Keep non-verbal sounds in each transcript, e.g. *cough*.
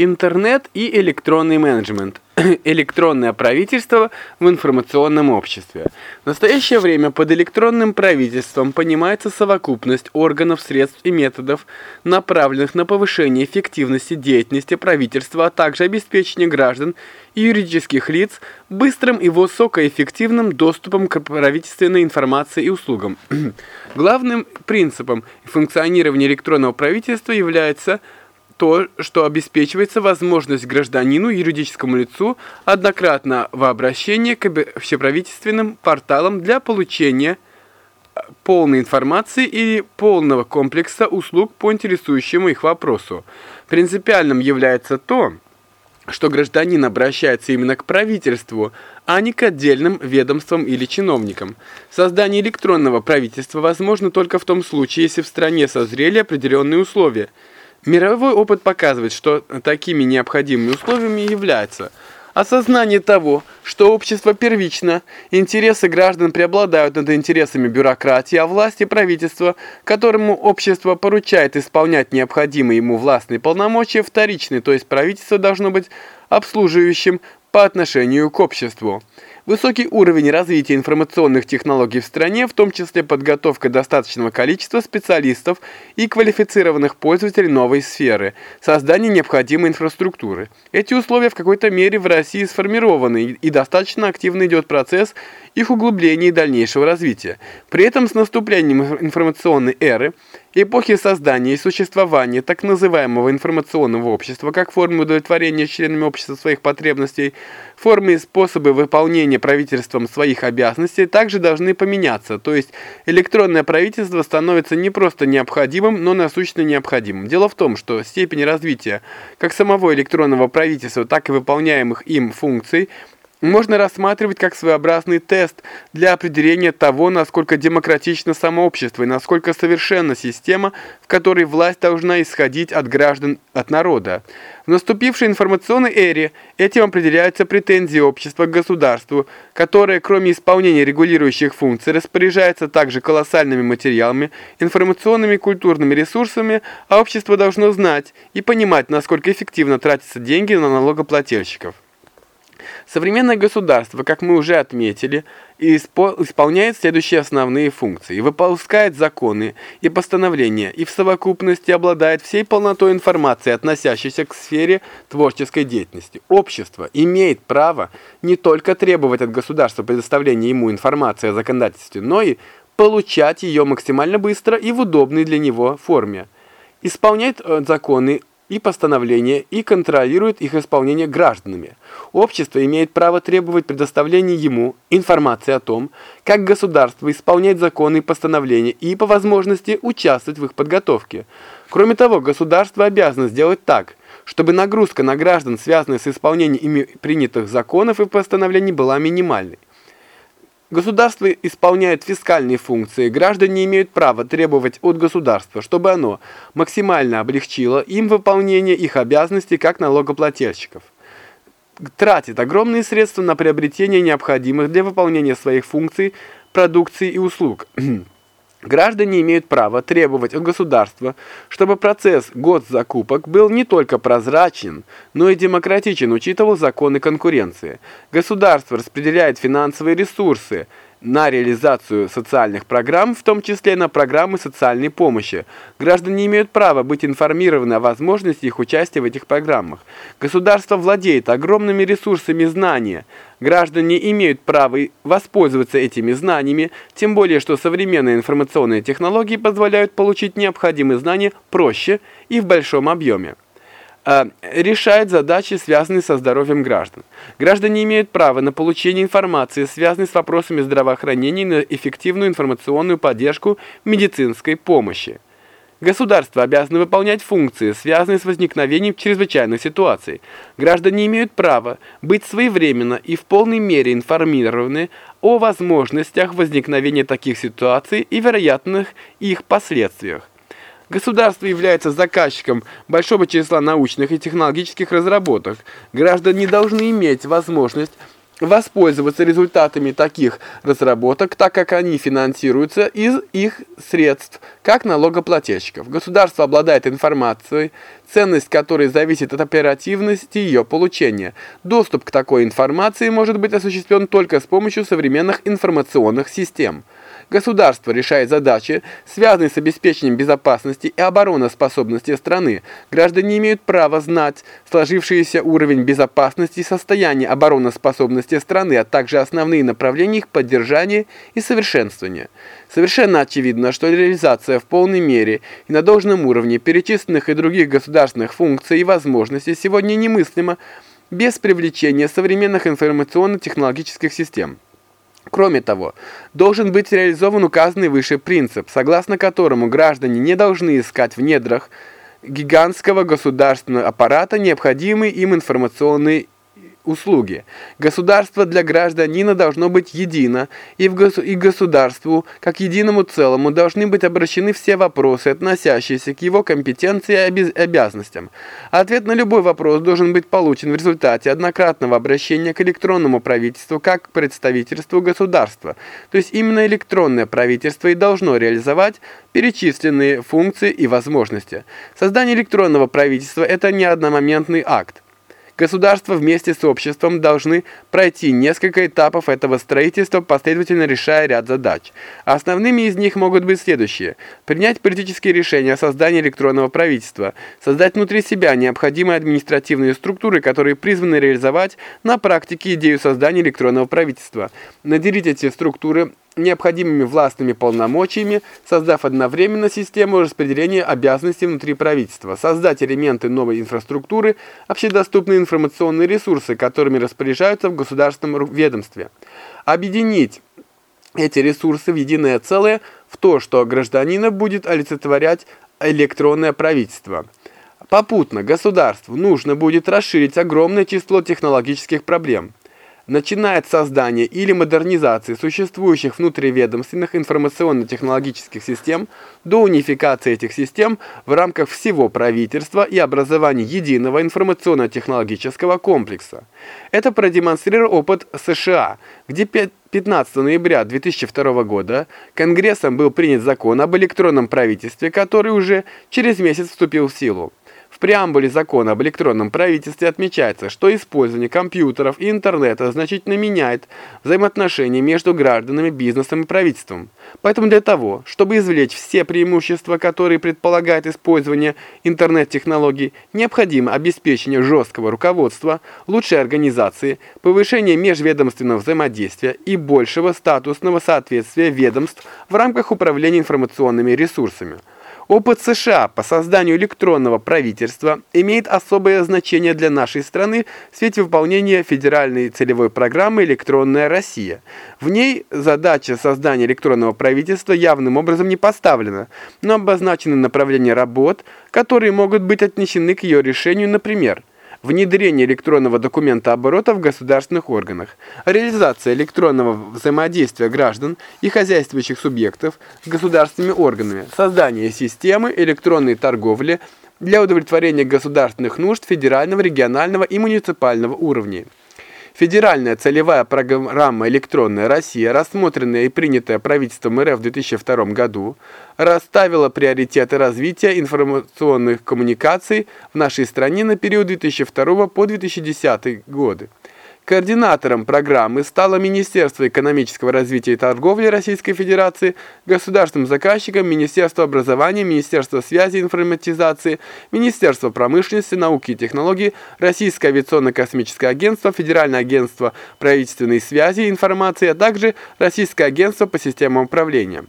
Интернет и электронный менеджмент. *clears throat* Электронное правительство в информационном обществе. В настоящее время под электронным правительством понимается совокупность органов, средств и методов, направленных на повышение эффективности деятельности правительства, а также обеспечение граждан и юридических лиц быстрым и высокоэффективным доступом к правительственной информации и услугам. *clears throat* Главным принципом функционирования электронного правительства является – то, что обеспечивается возможность гражданину, юридическому лицу, однократно в обращении к общеправительственным порталам для получения э, полной информации и полного комплекса услуг по интересующему их вопросу. Принципиальным является то, что гражданин обращается именно к правительству, а не к отдельным ведомствам или чиновникам. Создание электронного правительства возможно только в том случае, если в стране созрели определенные условия – Мировой опыт показывает, что такими необходимыми условиями являются осознание того, что общество первично, интересы граждан преобладают над интересами бюрократии, а власти правительства, которому общество поручает исполнять необходимые ему властные полномочия, вторичны, то есть правительство должно быть обслуживающим по отношению к обществу. Высокий уровень развития информационных технологий в стране, в том числе подготовка достаточного количества специалистов и квалифицированных пользователей новой сферы, создание необходимой инфраструктуры. Эти условия в какой-то мере в России сформированы и достаточно активно идет процесс их углубления и дальнейшего развития. При этом с наступлением информационной эры Эпохи создания и существования так называемого информационного общества, как формы удовлетворения членами общества своих потребностей, формы и способы выполнения правительством своих обязанностей также должны поменяться, то есть электронное правительство становится не просто необходимым, но насущно необходимым. Дело в том, что степень развития как самого электронного правительства, так и выполняемых им функций – можно рассматривать как своеобразный тест для определения того, насколько демократично само общество и насколько совершенна система, в которой власть должна исходить от граждан, от народа. В наступившей информационной эре этим определяются претензии общества к государству, которое, кроме исполнения регулирующих функций, распоряжается также колоссальными материалами, информационными и культурными ресурсами, а общество должно знать и понимать, насколько эффективно тратятся деньги на налогоплательщиков. Современное государство, как мы уже отметили, исполняет следующие основные функции. Выпускает законы и постановления и в совокупности обладает всей полнотой информации, относящейся к сфере творческой деятельности. Общество имеет право не только требовать от государства предоставления ему информации о законодательстве, но и получать ее максимально быстро и в удобной для него форме. Исполняет э, законы и постановления и контролирует их исполнение гражданами. Общество имеет право требовать предоставления ему информации о том, как государство исполняет законы и постановления и, по возможности, участвовать в их подготовке. Кроме того, государство обязано сделать так, чтобы нагрузка на граждан, связанная с исполнением ими принятых законов и постановлений, была минимальной. Государство исполняет фискальные функции, граждане имеют право требовать от государства, чтобы оно максимально облегчило им выполнение их обязанностей как налогоплательщиков. Тратит огромные средства на приобретение необходимых для выполнения своих функций, продукции и услуг. *clears throat* Граждане имеют право требовать от государства, чтобы процесс госзакупок был не только прозрачен, но и демократичен, учитывал законы конкуренции. Государство распределяет финансовые ресурсы – на реализацию социальных программ, в том числе на программы социальной помощи. Граждане имеют право быть информированы о возможности их участия в этих программах. Государство владеет огромными ресурсами знания. Граждане имеют право воспользоваться этими знаниями, тем более, что современные информационные технологии позволяют получить необходимые знания проще и в большом объеме. Э, решает задачи, связанные со здоровьем граждан. Граждане имеют право на получение информации, связанной с вопросами здравоохранения на эффективную информационную поддержку медицинской помощи. Государство обязано выполнять функции, связанные с возникновением чрезвычайных ситуаций. Граждане имеют право быть своевременно и в полной мере информированы о возможностях возникновения таких ситуаций и вероятных их последствиях. Государство является заказчиком большого числа научных и технологических разработок. Граждане должны иметь возможность воспользоваться результатами таких разработок, так как они финансируются из их средств, как налогоплательщиков. Государство обладает информацией, ценность которой зависит от оперативности ее получения. Доступ к такой информации может быть осуществлен только с помощью современных информационных систем. Государство решает задачи, связанные с обеспечением безопасности и обороноспособности страны. Граждане имеют право знать сложившийся уровень безопасности и состояние обороноспособности страны, а также основные направления их поддержания и совершенствования. Совершенно очевидно, что реализация в полной мере и на должном уровне перечисленных и других государственных функций и возможностей сегодня немыслима без привлечения современных информационно-технологических систем. Кроме того, должен быть реализован указанный выше принцип, согласно которому граждане не должны искать в недрах гигантского государственного аппарата необходимые им информационные услуги. Государство для гражданина должно быть едино, и, в гос и государству, как единому целому, должны быть обращены все вопросы, относящиеся к его компетенции и обязанностям. Ответ на любой вопрос должен быть получен в результате однократного обращения к электронному правительству как к представительству государства. То есть именно электронное правительство и должно реализовать перечисленные функции и возможности. Создание электронного правительства – это не одномоментный акт. Государства вместе с обществом должны пройти несколько этапов этого строительства, последовательно решая ряд задач. Основными из них могут быть следующие. Принять политические решения о создании электронного правительства, создать внутри себя необходимые административные структуры, которые призваны реализовать на практике идею создания электронного правительства, наделить эти структуры необходимыми властными полномочиями, создав одновременно систему распределения обязанностей внутри правительства, создать элементы новой инфраструктуры, общедоступные информационные ресурсы, которыми распоряжаются в государственном ведомстве, объединить эти ресурсы в единое целое в то, что гражданина будет олицетворять электронное правительство. Попутно государству нужно будет расширить огромное число технологических проблем – начиная от создания или модернизации существующих внутриведомственных информационно-технологических систем до унификации этих систем в рамках всего правительства и образования единого информационно-технологического комплекса. Это продемонстрировал опыт США, где 15 ноября 2002 года Конгрессом был принят закон об электронном правительстве, который уже через месяц вступил в силу. В преамбуле закона об электронном правительстве отмечается, что использование компьютеров и интернета значительно меняет взаимоотношения между гражданами, бизнесом и правительством. Поэтому для того, чтобы извлечь все преимущества, которые предполагает использование интернет-технологий, необходимо обеспечение жесткого руководства, лучшей организации, повышение межведомственного взаимодействия и большего статусного соответствия ведомств в рамках управления информационными ресурсами. Опыт США по созданию электронного правительства имеет особое значение для нашей страны в свете выполнения федеральной целевой программы «Электронная Россия». В ней задача создания электронного правительства явным образом не поставлена, но обозначены направления работ, которые могут быть отнесены к ее решению, например, внедрение электронного документа оборота в государственных органах, реализация электронного взаимодействия граждан и хозяйствующих субъектов с государственными органами, создание системы электронной торговли для удовлетворения государственных нужд федерального, регионального и муниципального уровней. Федеральная целевая программа «Электронная Россия», рассмотренная и принятая правительством РФ в 2002 году, расставила приоритеты развития информационных коммуникаций в нашей стране на период 2002 по 2010 годы. Координатором программы стало Министерство экономического развития и торговли Российской Федерации, государственным заказчиком Министерство образования, Министерство связи и информатизации, Министерство промышленности, науки и технологий, Российское авиационно-космическое агентство, Федеральное агентство правительственной связи и информации, а также Российское агентство по системам управления.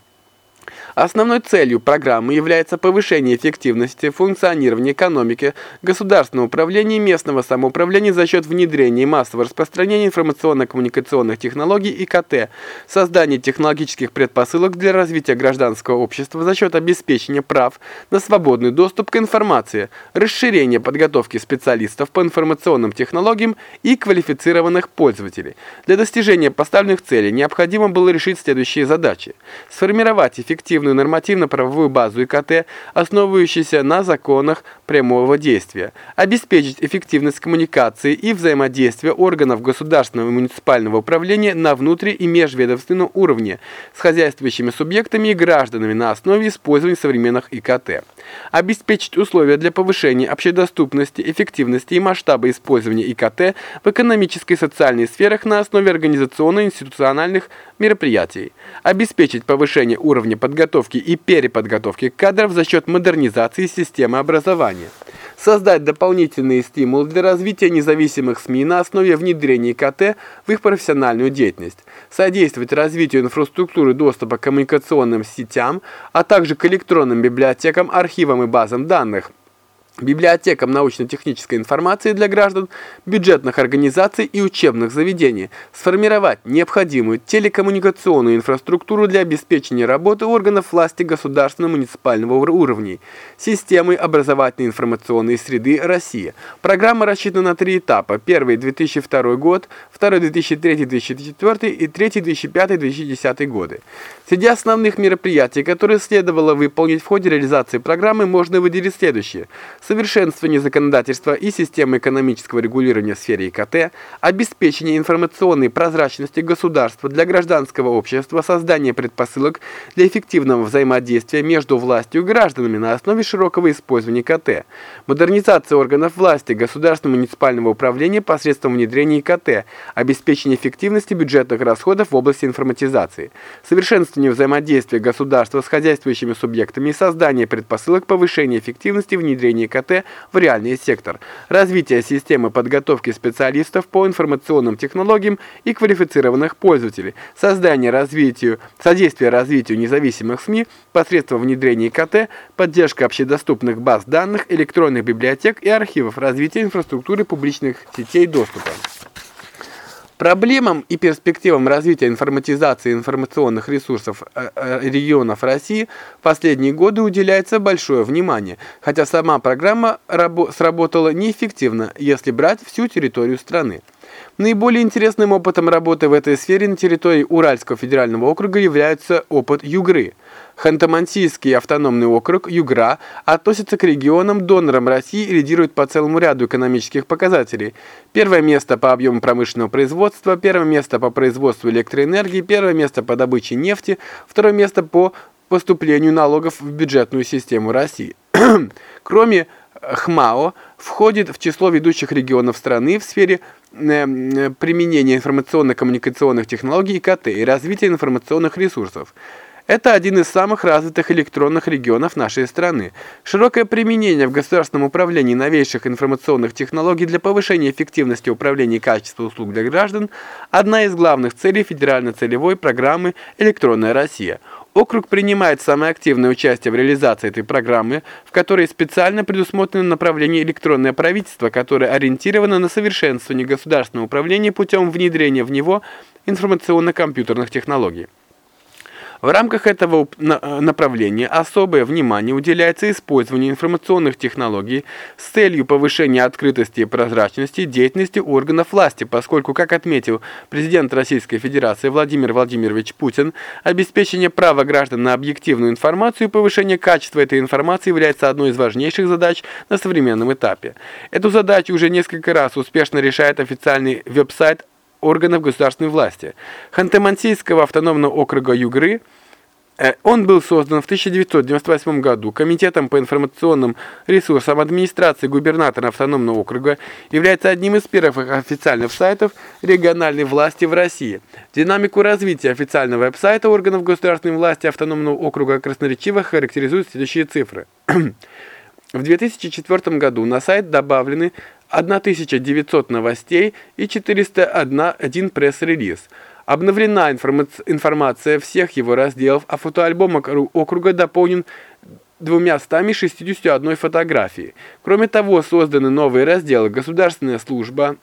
Основной целью программы является повышение эффективности функционирования экономики, государственного управления и местного самоуправления за счет внедрения и массового распространения информационно-коммуникационных технологий ИКТ, создание технологических предпосылок для развития гражданского общества за счет обеспечения прав на свободный доступ к информации, расширение подготовки специалистов по информационным технологиям и квалифицированных пользователей. Для достижения поставленных целей необходимо было решить следующие задачи. Сформировать эффективную сложную нормативно-правовую базу ИКТ, основывающуюся на законах прямого действия, обеспечить эффективность коммуникации и взаимодействия органов государственного и муниципального управления на внутри- и межведомственном уровне с хозяйствующими субъектами и гражданами на основе использования современных ИКТ, обеспечить условия для повышения общедоступности, эффективности и масштаба использования ИКТ в экономической и социальной сферах на основе организационно-институциональных мероприятий, обеспечить повышение уровня подготовки и переподготовки кадров за счет модернизации системы образования, создать дополнительные стимулы для развития независимых СМИ на основе внедрения ИКТ в их профессиональную деятельность, содействовать развитию инфраструктуры доступа к коммуникационным сетям, а также к электронным библиотекам, архивам и базам данных, библиотекам научно-технической информации для граждан, бюджетных организаций и учебных заведений, сформировать необходимую телекоммуникационную инфраструктуру для обеспечения работы органов власти государственного муниципального уровней, системы образовательной информационной среды России. Программа рассчитана на три этапа. Первый – 2002 год, второй – 2003-2004 и третий – 2005-2010 годы. Среди основных мероприятий, которые следовало выполнить в ходе реализации программы, можно выделить следующие – совершенствование законодательства и системы экономического регулирования в сфере ИКТ, обеспечение информационной прозрачности государства для гражданского общества, создание предпосылок для эффективного взаимодействия между властью и гражданами на основе широкого использования ИКТ, модернизация органов власти, государственного муниципального управления посредством внедрения ИКТ, обеспечение эффективности бюджетных расходов в области информатизации, совершенствование взаимодействия государства с хозяйствующими субъектами и создание предпосылок повышения эффективности внедрения ИКТ ИКТ в реальный сектор, развитие системы подготовки специалистов по информационным технологиям и квалифицированных пользователей, создание развитию, содействие развитию независимых СМИ посредством внедрения ИКТ, поддержка общедоступных баз данных, электронных библиотек и архивов, развитие инфраструктуры публичных сетей доступа. Проблемам и перспективам развития информатизации информационных ресурсов э, э, регионов России в последние годы уделяется большое внимание, хотя сама программа сработала неэффективно, если брать всю территорию страны. Наиболее интересным опытом работы в этой сфере на территории Уральского федерального округа является опыт Югры – Ханты-Мансийский автономный округ Югра относится к регионам-донорам России и лидирует по целому ряду экономических показателей. Первое место по объему промышленного производства, первое место по производству электроэнергии, первое место по добыче нефти, второе место по поступлению налогов в бюджетную систему России. *clears throat* Кроме ХМАО, входит в число ведущих регионов страны в сфере э, применения информационно-коммуникационных технологий ИКТ и развития информационных ресурсов. Это один из самых развитых электронных регионов нашей страны. Широкое применение в государственном управлении новейших информационных технологий для повышения эффективности управления и качества услуг для граждан – одна из главных целей федерально-целевой программы «Электронная Россия». Округ принимает самое активное участие в реализации этой программы, в которой специально предусмотрено направление электронное правительство, которое ориентировано на совершенствование государственного управления путем внедрения в него информационно-компьютерных технологий. В рамках этого э, направления особое внимание уделяется использованию информационных технологий с целью повышения открытости и прозрачности деятельности органов власти, поскольку, как отметил президент Российской Федерации Владимир Владимирович Путин, обеспечение права граждан на объективную информацию и повышение качества этой информации является одной из важнейших задач на современном этапе. Эту задачу уже несколько раз успешно решает официальный веб-сайт органов государственной власти. Ханты-Мансийского автономного округа Югры э, он был создан в 1998 году Комитетом по информационным ресурсам администрации губернатора автономного округа, является одним из первых официальных сайтов региональной власти в России. Динамику развития официального веб-сайта органов государственной власти автономного округа красноречиво характеризуют следующие цифры. *clears throat* В 2004 году на сайт добавлены 1900 новостей и 401 пресс-релиз. Обновлена информация всех его разделов, а фотоальбом округа дополнен 261 фотографией. Кроме того, созданы новые разделы «Государственная служба»,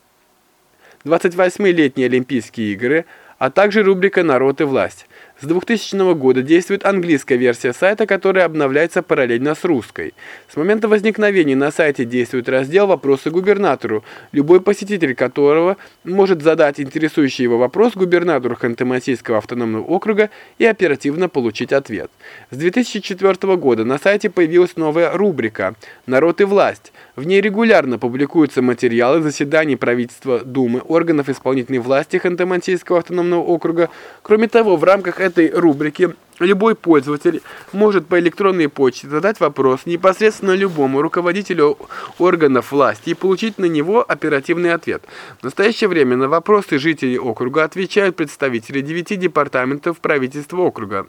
28-летние Олимпийские игры, а также рубрика «Народ и власть». С 2000 года действует английская версия сайта, которая обновляется параллельно с русской. С момента возникновения на сайте действует раздел «Вопросы губернатору», любой посетитель которого может задать интересующий его вопрос губернатору Ханты-Мансийского автономного округа и оперативно получить ответ. С 2004 года на сайте появилась новая рубрика «Народ и власть». В ней регулярно публикуются материалы заседаний правительства Думы, органов исполнительной власти Ханты-Мансийского автономного округа. Кроме того, в рамках этой рубрики любой пользователь может по электронной почте задать вопрос непосредственно любому руководителю органов власти и получить на него оперативный ответ. В настоящее время на вопросы жителей округа отвечают представители девяти департаментов правительства округа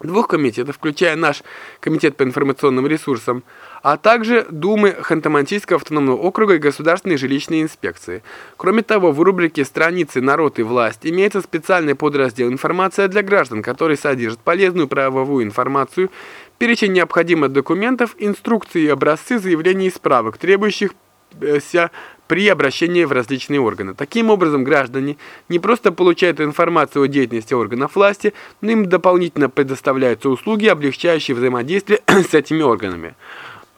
двух комитетов, включая наш комитет по информационным ресурсам, а также Думы Ханты-Мансийского автономного округа и Государственной жилищной инспекции. Кроме того, в рубрике «Страницы «Народ и власть» имеется специальный подраздел «Информация для граждан», который содержит полезную правовую информацию, перечень необходимых документов, инструкции и образцы заявлений и справок, требующихся при обращении в различные органы. Таким образом, граждане не просто получают информацию о деятельности органов власти, но им дополнительно предоставляются услуги, облегчающие взаимодействие *coughs* с этими органами.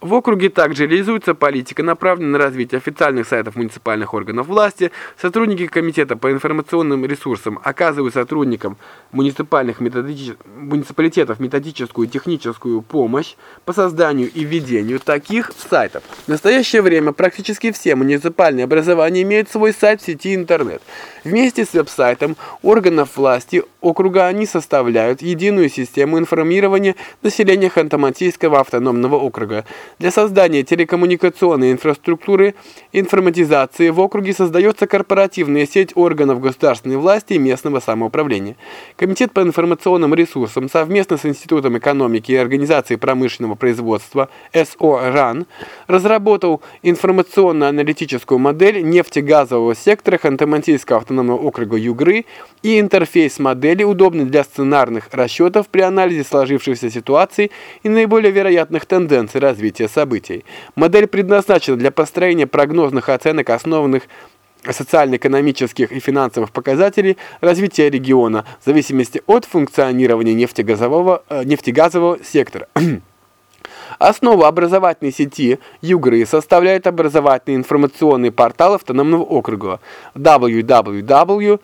В округе также реализуется политика, направленная на развитие официальных сайтов муниципальных органов власти. Сотрудники Комитета по информационным ресурсам оказывают сотрудникам муниципальных методич... муниципалитетов методическую и техническую помощь по созданию и введению таких сайтов. В настоящее время практически все муниципальные образования имеют свой сайт в сети интернет. Вместе с веб-сайтом органов власти округа они составляют единую систему информирования населения Ханты-Мансийского автономного округа. Для создания телекоммуникационной инфраструктуры информатизации в округе создается корпоративная сеть органов государственной власти и местного самоуправления. Комитет по информационным ресурсам совместно с Институтом экономики и Организацией промышленного производства СО разработал информационно-аналитическую модель нефтегазового сектора Ханты-Мансийского автономного округа Югры и интерфейс модели, удобный для сценарных расчетов при анализе сложившейся ситуации и наиболее вероятных тенденций развития событий. Модель предназначена для построения прогнозных оценок, основанных социально-экономических и финансовых показателей развития региона в зависимости от функционирования нефтегазового, э, нефтегазового сектора. *clears throat* Основу образовательной сети Югры составляет образовательный информационный портал автономного округа www.edu.com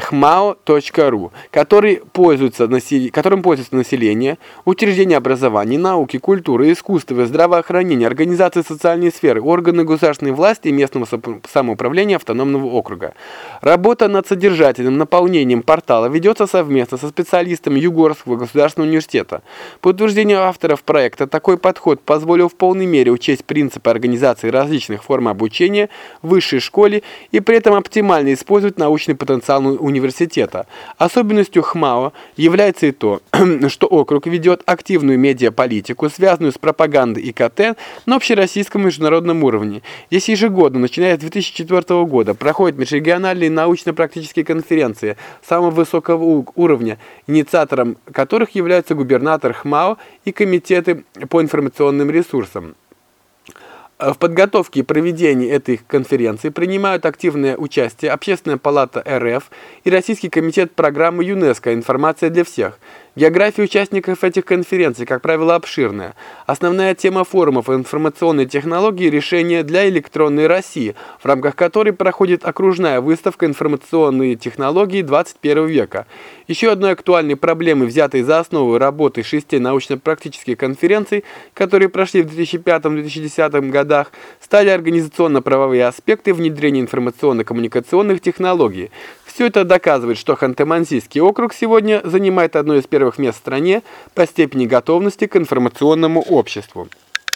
hmao.ru, который пользуется, которым пользуется население, учреждения образования, науки, культуры, искусства, здравоохранения, организации социальной сферы, органы государственной власти и местного самоуправления автономного округа. Работа над содержательным наполнением портала ведется совместно со специалистами Югорского государственного университета. По утверждению авторов проекта, такой подход позволил в полной мере учесть принципы организации различных форм обучения в высшей школе и при этом оптимально использовать научный потенциал университета университета. Особенностью ХМАО является и то, *clears throat* что округ ведет активную медиаполитику, связанную с пропагандой ИКТ на общероссийском и международном уровне. Здесь ежегодно, начиная с 2004 года, проходят межрегиональные научно-практические конференции самого высокого уровня, инициатором которых являются губернатор ХМАО и комитеты по информационным ресурсам. В подготовке и проведении этой конференции принимают активное участие Общественная палата РФ и Российский комитет программы ЮНЕСКО «Информация для всех», География участников этих конференций, как правило, обширная. Основная тема форумов информационной технологии – решения для электронной России, в рамках которой проходит окружная выставка «Информационные технологии 21 века». Еще одной актуальной проблемой, взятой за основу работы шести научно-практических конференций, которые прошли в 2005-2010 годах, стали организационно-правовые аспекты внедрения информационно-коммуникационных технологий. Все это доказывает, что Ханты-Мансийский округ сегодня занимает одно из первых мест в стране по степени готовности к информационному обществу.